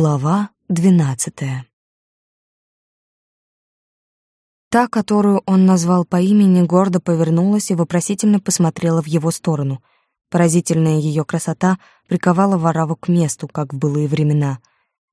Глава двенадцатая Та, которую он назвал по имени, гордо повернулась и вопросительно посмотрела в его сторону. Поразительная ее красота приковала Вараву к месту, как в былые времена.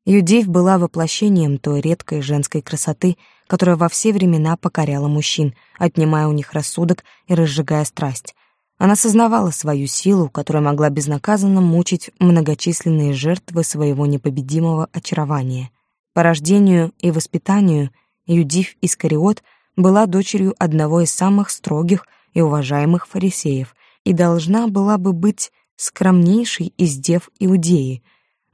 Юдив была воплощением той редкой женской красоты, которая во все времена покоряла мужчин, отнимая у них рассудок и разжигая страсть. Она сознавала свою силу, которая могла безнаказанно мучить многочисленные жертвы своего непобедимого очарования. По рождению и воспитанию Юдив Искариот была дочерью одного из самых строгих и уважаемых фарисеев и должна была бы быть скромнейшей из дев Иудеи,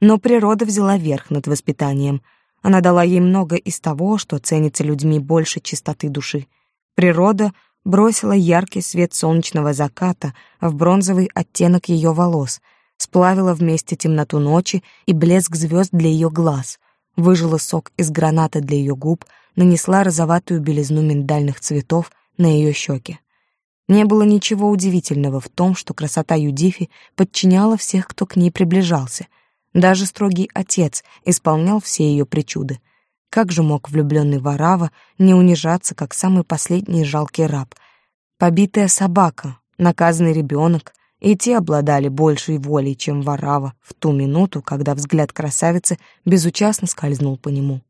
но природа взяла верх над воспитанием. Она дала ей много из того, что ценится людьми больше чистоты души. Природа — бросила яркий свет солнечного заката в бронзовый оттенок ее волос, сплавила вместе темноту ночи и блеск звезд для ее глаз, выжила сок из граната для ее губ, нанесла розоватую белизну миндальных цветов на ее щеки. Не было ничего удивительного в том, что красота Юдифи подчиняла всех, кто к ней приближался. Даже строгий отец исполнял все ее причуды — как же мог влюбленный Варава не унижаться, как самый последний жалкий раб? Побитая собака, наказанный ребенок, и те обладали большей волей, чем Варава в ту минуту, когда взгляд красавицы безучастно скользнул по нему.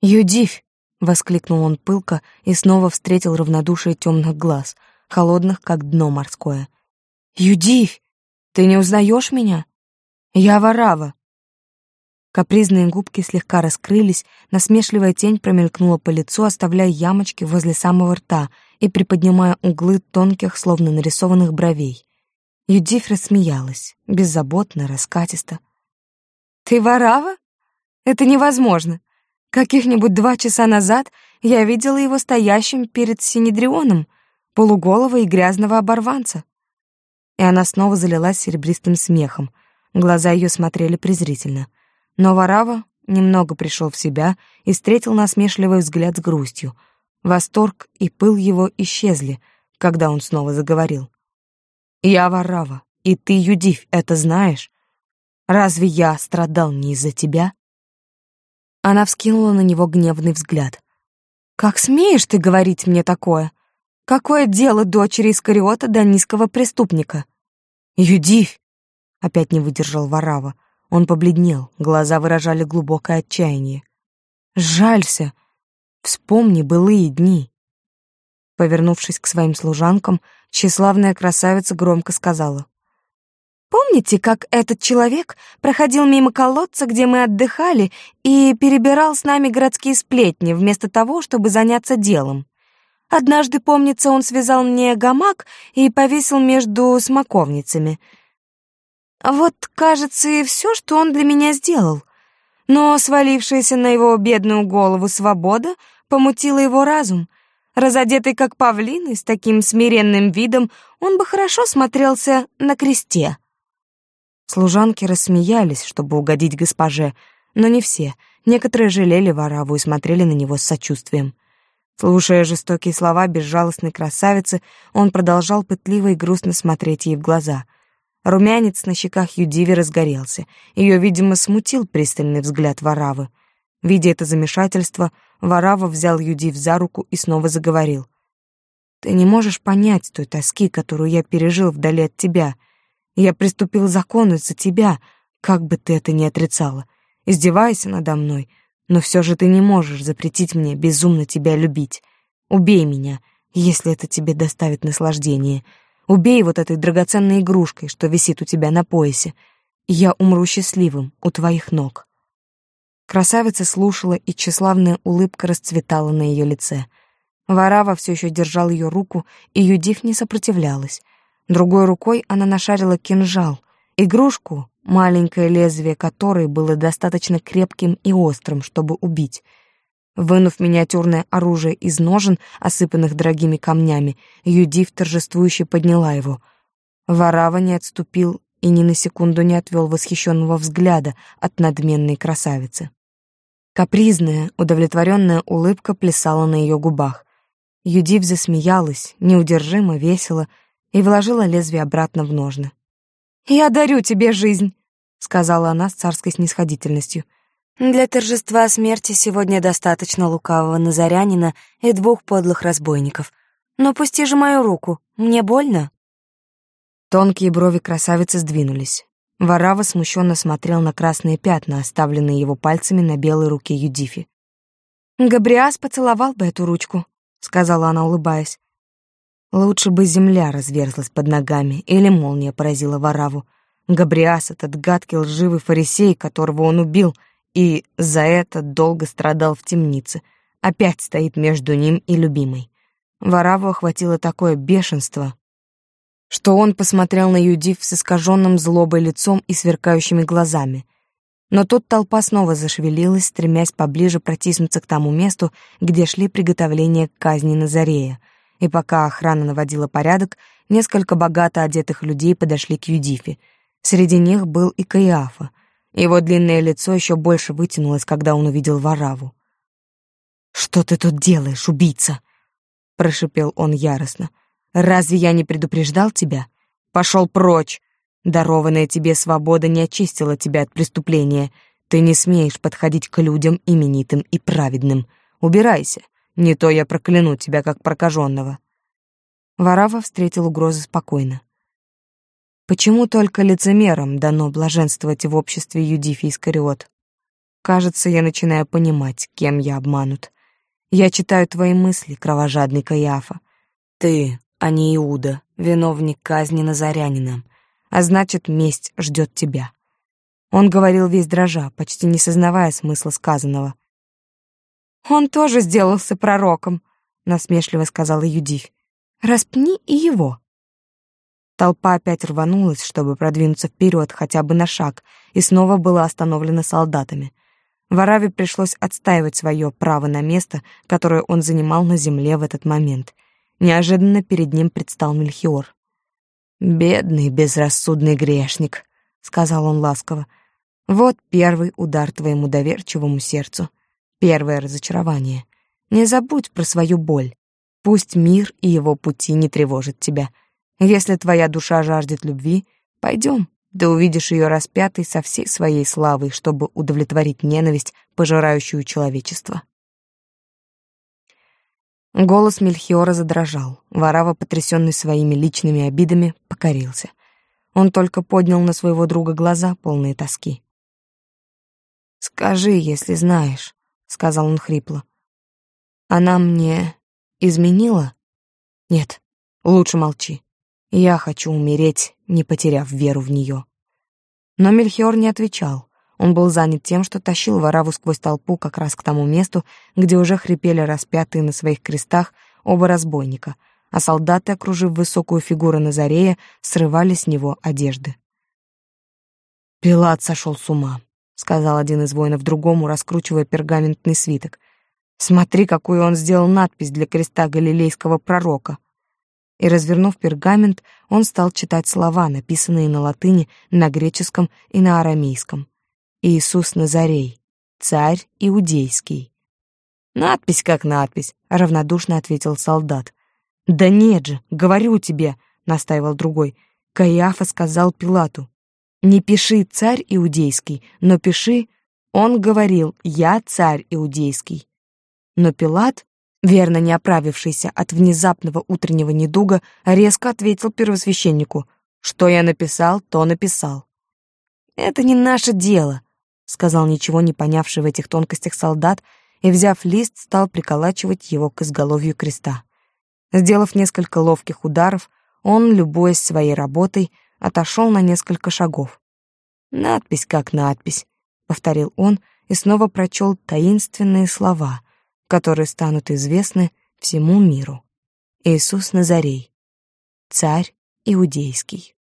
«Юдивь!» — воскликнул он пылко и снова встретил равнодушие темных глаз, холодных, как дно морское. «Юдивь! Ты не узнаешь меня? Я Варава!» Капризные губки слегка раскрылись, насмешливая тень промелькнула по лицу, оставляя ямочки возле самого рта и приподнимая углы тонких, словно нарисованных бровей. Юдиф рассмеялась, беззаботно, раскатисто. «Ты ворава? Это невозможно. Каких-нибудь два часа назад я видела его стоящим перед Синедрионом, полуголого и грязного оборванца». И она снова залилась серебристым смехом. Глаза ее смотрели презрительно — но Варава немного пришел в себя и встретил насмешливый взгляд с грустью. Восторг и пыл его исчезли, когда он снова заговорил. «Я Варава, и ты, Юдив, это знаешь? Разве я страдал не из-за тебя?» Она вскинула на него гневный взгляд. «Как смеешь ты говорить мне такое? Какое дело дочери Искариота до низкого преступника?» «Юдив!» — опять не выдержал Варава. Он побледнел, глаза выражали глубокое отчаяние. «Жалься! Вспомни былые дни!» Повернувшись к своим служанкам, тщеславная красавица громко сказала. «Помните, как этот человек проходил мимо колодца, где мы отдыхали, и перебирал с нами городские сплетни, вместо того, чтобы заняться делом? Однажды, помнится, он связал мне гамак и повесил между смоковницами — вот, кажется, и все, что он для меня сделал. Но свалившаяся на его бедную голову свобода помутила его разум. Разодетый как павлин и с таким смиренным видом, он бы хорошо смотрелся на кресте. Служанки рассмеялись, чтобы угодить госпоже, но не все. Некоторые жалели Вараву и смотрели на него с сочувствием. Слушая жестокие слова безжалостной красавицы, он продолжал пытливо и грустно смотреть ей в глаза — Румянец на щеках Юдиви разгорелся. Ее, видимо, смутил пристальный взгляд Варавы. Видя это замешательство, Варава взял Юдив за руку и снова заговорил. «Ты не можешь понять той тоски, которую я пережил вдали от тебя. Я приступил к закону из-за тебя, как бы ты это ни отрицала. Издевайся надо мной, но все же ты не можешь запретить мне безумно тебя любить. Убей меня, если это тебе доставит наслаждение». Убей вот этой драгоценной игрушкой, что висит у тебя на поясе, и я умру счастливым у твоих ног». Красавица слушала, и тщеславная улыбка расцветала на ее лице. Варава все еще держал ее руку, и Юдив не сопротивлялась. Другой рукой она нашарила кинжал, игрушку, маленькое лезвие которой было достаточно крепким и острым, чтобы убить — Вынув миниатюрное оружие из ножен, осыпанных дорогими камнями, Юдив торжествующе подняла его. Варава не отступил и ни на секунду не отвел восхищенного взгляда от надменной красавицы. Капризная, удовлетворенная улыбка плясала на ее губах. Юдив засмеялась, неудержимо, весело, и вложила лезвие обратно в ножны. «Я дарю тебе жизнь», — сказала она с царской снисходительностью. Для торжества смерти сегодня достаточно лукавого назарянина и двух подлых разбойников. Но пусти же мою руку, мне больно. Тонкие брови красавицы сдвинулись. Варава смущенно смотрел на красные пятна, оставленные его пальцами на белой руке Юдифи. «Габриас поцеловал бы эту ручку», — сказала она, улыбаясь. Лучше бы земля разверзлась под ногами или молния поразила Вараву. Габриас — этот гадкий лживый фарисей, которого он убил, и за это долго страдал в темнице, опять стоит между ним и любимой. Вараву охватило такое бешенство, что он посмотрел на Юдив с искаженным злобой лицом и сверкающими глазами. Но тут толпа снова зашевелилась, стремясь поближе протиснуться к тому месту, где шли приготовления к казни Назарея. И пока охрана наводила порядок, несколько богато одетых людей подошли к Юдифе. Среди них был и Каиафа. Его длинное лицо еще больше вытянулось, когда он увидел Вараву. «Что ты тут делаешь, убийца?» — прошипел он яростно. Разве я не предупреждал тебя? Пошел прочь. Дарованная тебе свобода не очистила тебя от преступления. Ты не смеешь подходить к людям именитым и праведным. Убирайся, не то я прокляну тебя как прокаженного. Варава встретил угрозы спокойно. Почему только лицемерам дано блаженствовать в обществе Юдифи Искариот? Кажется, я начинаю понимать, кем я обманут. Я читаю твои мысли, кровожадный Каяфа. Ты а не Иуда, виновник казни Назарянина. А значит, месть ждет тебя. Он говорил весь дрожа, почти не сознавая смысла сказанного. «Он тоже сделался пророком», — насмешливо сказала Юдивь. «Распни и его». Толпа опять рванулась, чтобы продвинуться вперед хотя бы на шаг, и снова была остановлена солдатами. Вараве пришлось отстаивать свое право на место, которое он занимал на земле в этот момент — Неожиданно перед ним предстал Мельхиор. «Бедный, безрассудный грешник», — сказал он ласково. «Вот первый удар твоему доверчивому сердцу, первое разочарование. Не забудь про свою боль. Пусть мир и его пути не тревожат тебя. Если твоя душа жаждет любви, пойдем, ты увидишь ее распятой со всей своей славой, чтобы удовлетворить ненависть, пожирающую человечество». Голос Мельхиора задрожал. Варава, потрясенный своими личными обидами, покорился. Он только поднял на своего друга глаза, полные тоски. «Скажи, если знаешь», — сказал он хрипло. «Она мне изменила?» «Нет, лучше молчи. Я хочу умереть, не потеряв веру в нее». Но Мельхиор не отвечал. Он был занят тем, что тащил вораву сквозь толпу как раз к тому месту, где уже хрипели распятые на своих крестах оба разбойника, а солдаты, окружив высокую фигуру Назарея, срывали с него одежды. «Пилат сошел с ума», — сказал один из воинов другому, раскручивая пергаментный свиток. «Смотри, какую он сделал надпись для креста галилейского пророка». И, развернув пергамент, он стал читать слова, написанные на латыни, на греческом и на арамейском. Иисус Назарей, царь иудейский. Надпись как надпись, равнодушно ответил солдат. Да нет же, говорю тебе, настаивал другой. Каиафа сказал Пилату: "Не пиши царь иудейский, но пиши: он говорил: я царь иудейский". Но Пилат, верно не оправившийся от внезапного утреннего недуга, резко ответил первосвященнику: "Что я написал, то написал". Это не наше дело, сказал ничего не понявший в этих тонкостях солдат и, взяв лист, стал приколачивать его к изголовью креста. Сделав несколько ловких ударов, он, любуясь своей работой, отошел на несколько шагов. «Надпись как надпись», — повторил он и снова прочел таинственные слова, которые станут известны всему миру. Иисус Назарей, царь иудейский.